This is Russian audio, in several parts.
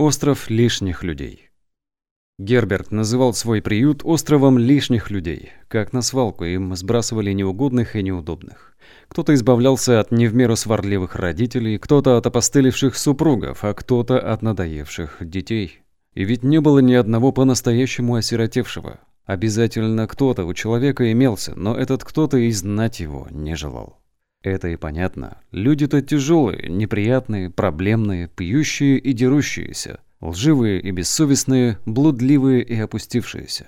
Остров лишних людей. Герберт называл свой приют островом лишних людей. Как на свалку им сбрасывали неугодных и неудобных. Кто-то избавлялся от не в меру сварливых родителей, кто-то от опостылевших супругов, а кто-то от надоевших детей. И ведь не было ни одного по-настоящему осиротевшего. Обязательно кто-то у человека имелся, но этот кто-то и знать его не желал. Это и понятно. Люди-то тяжелые, неприятные, проблемные, пьющие и дерущиеся, лживые и бессовестные, блудливые и опустившиеся.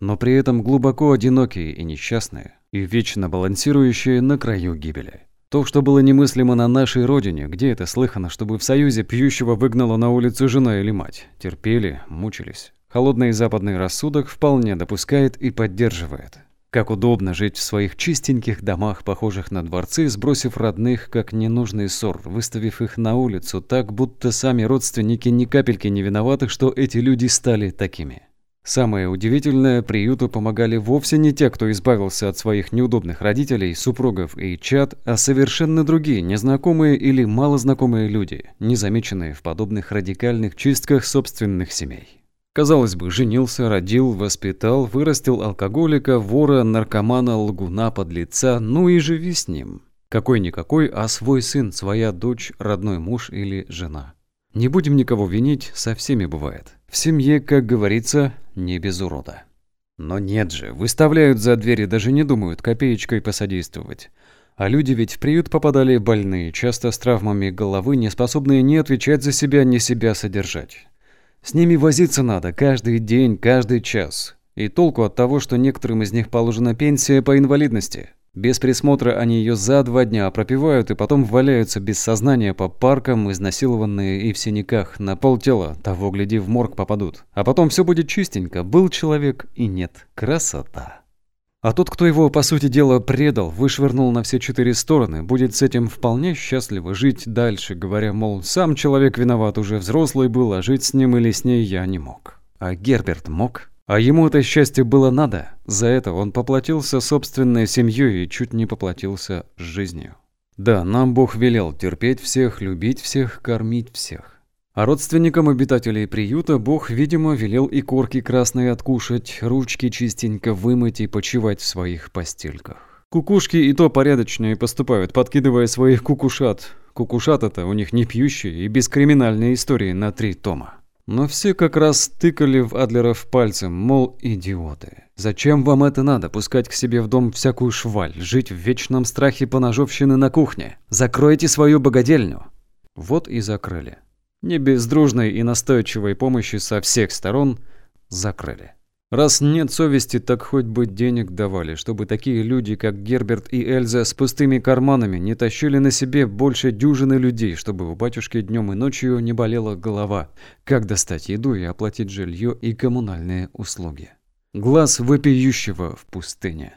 Но при этом глубоко одинокие и несчастные, и вечно балансирующие на краю гибели. То, что было немыслимо на нашей родине, где это слыхано, чтобы в Союзе пьющего выгнала на улицу жена или мать. Терпели, мучились. Холодный западный рассудок вполне допускает и поддерживает. Как удобно жить в своих чистеньких домах, похожих на дворцы, сбросив родных, как ненужный ссор, выставив их на улицу так, будто сами родственники ни капельки не виноваты, что эти люди стали такими. Самое удивительное, приюту помогали вовсе не те, кто избавился от своих неудобных родителей, супругов и чад, а совершенно другие, незнакомые или малознакомые люди, незамеченные в подобных радикальных чистках собственных семей. Казалось бы, женился, родил, воспитал, вырастил алкоголика, вора, наркомана, лгуна, подлеца, ну и живи с ним. Какой-никакой, а свой сын, своя дочь, родной муж или жена. Не будем никого винить, со всеми бывает. В семье, как говорится, не без урода. Но нет же, выставляют за двери, даже не думают копеечкой посодействовать. А люди ведь в приют попадали больные, часто с травмами головы, не способные ни отвечать за себя, ни себя содержать. С ними возиться надо каждый день, каждый час. И толку от того, что некоторым из них положена пенсия по инвалидности. Без присмотра они ее за два дня пропивают и потом валяются без сознания по паркам, изнасилованные и в синяках, на полтела, того гляди в морг попадут. А потом все будет чистенько, был человек и нет. Красота. А тот, кто его, по сути дела, предал, вышвырнул на все четыре стороны, будет с этим вполне счастливо жить дальше, говоря, мол, сам человек виноват, уже взрослый был, а жить с ним или с ней я не мог. А Герберт мог? А ему это счастье было надо. За это он поплатился собственной семьей и чуть не поплатился жизнью. Да, нам Бог велел терпеть всех, любить всех, кормить всех. А родственникам обитателей приюта Бог, видимо, велел и корки красные откушать, ручки чистенько вымыть и почивать в своих постельках. Кукушки и то порядочные поступают, подкидывая своих кукушат. Кукушата-то у них не пьющие и бескриминальные истории на три тома. Но все как раз тыкали в Адлеров пальцем, мол, идиоты. Зачем вам это надо, пускать к себе в дом всякую шваль, жить в вечном страхе поножовщины на кухне? Закройте свою богадельню. Вот и закрыли не без дружной и настойчивой помощи со всех сторон, закрыли. Раз нет совести, так хоть бы денег давали, чтобы такие люди, как Герберт и Эльза, с пустыми карманами не тащили на себе больше дюжины людей, чтобы у батюшки днем и ночью не болела голова, как достать еду и оплатить жилье и коммунальные услуги. Глаз вопиющего в пустыне.